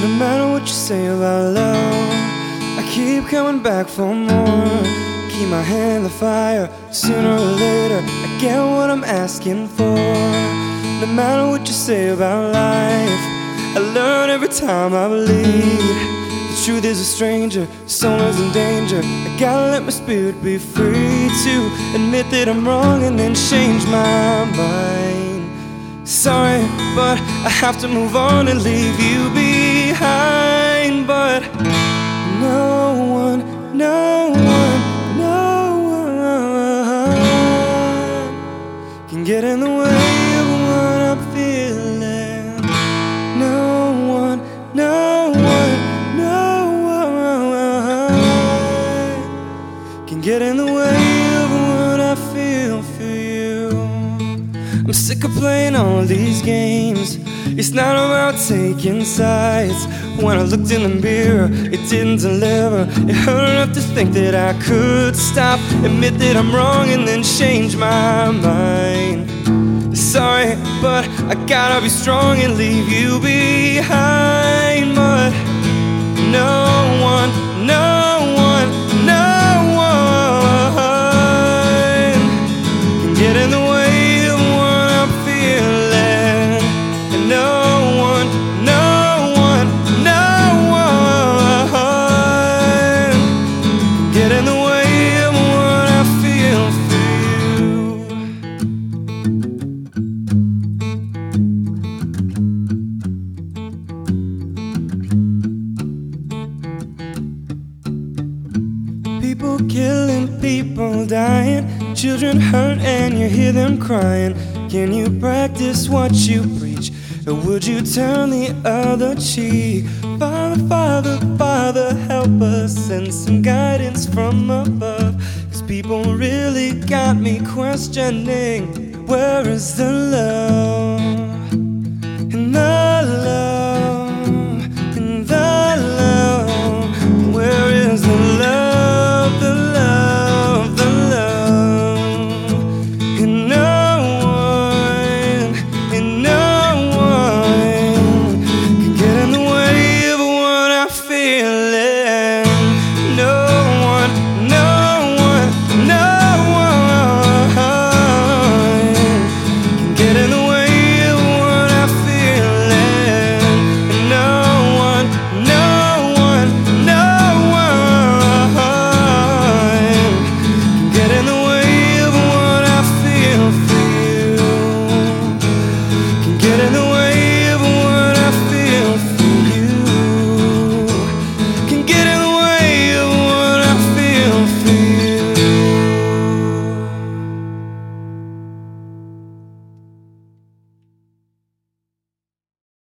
No matter what you say about love, I keep coming back for more. Keep my hand in the fire, sooner or later, I get what I'm asking for. No matter what you say about life, I learn every time I believe. The truth is a stranger, soul is in danger. I gotta let my spirit be free to admit that I'm wrong and then change my mind. Sorry, but I have to move on and leave you get in the way of what I'm feeling. No one, no one, no one can get in the way of what I feel for you. I'm sick of playing all these games. It's not about taking sides. When I looked in the mirror, it didn't deliver. It hurt enough to think that I could stop, admit that I'm wrong, and then change my mind. Sorry, but I gotta be strong and leave you behind. But no one, no People killing, people dying, children hurt, and you hear them crying. Can you practice what you preach? Or would you turn the other cheek? Father, Father, Father, help us send some guidance from above. Cause people really got me questioning where is the love? And in the